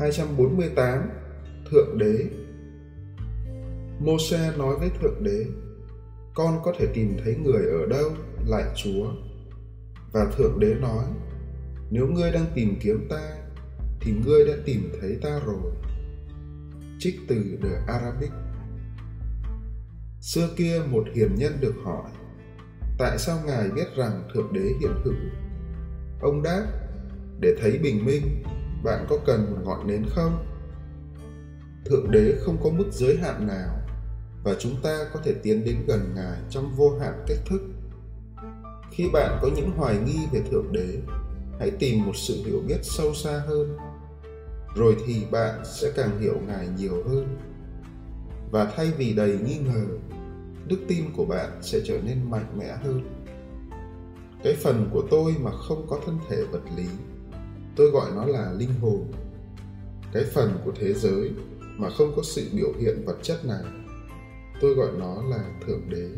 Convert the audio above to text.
248 Thượng Đế Mô-se nói với Thượng Đế Con có thể tìm thấy người ở đâu, lại Chúa? Và Thượng Đế nói Nếu ngươi đang tìm kiếm ta, thì ngươi đã tìm thấy ta rồi. Trích từ The Arabic Xưa kia một hiền nhân được hỏi Tại sao Ngài biết rằng Thượng Đế hiện hữu? Ông đáp Để thấy bình minh bạn có cần một ngọn nến không? Thượng đế không có mức giới hạn nào và chúng ta có thể tiến đến gần ngài trong vô hạn cách thức. Khi bạn có những hoài nghi về thượng đế, hãy tìm một sự hiểu biết sâu xa hơn, rồi thì bạn sẽ càng hiểu ngài nhiều hơn. Và thay vì đầy nghi ngờ, đức tin của bạn sẽ trở nên mạnh mẽ hơn. Cái phần của tôi mà không có thân thể vật lý tôi gọi nó là linh hồn, cái phần của thế giới mà không có sự biểu hiện vật chất nào tôi gọi nó là thượng đế.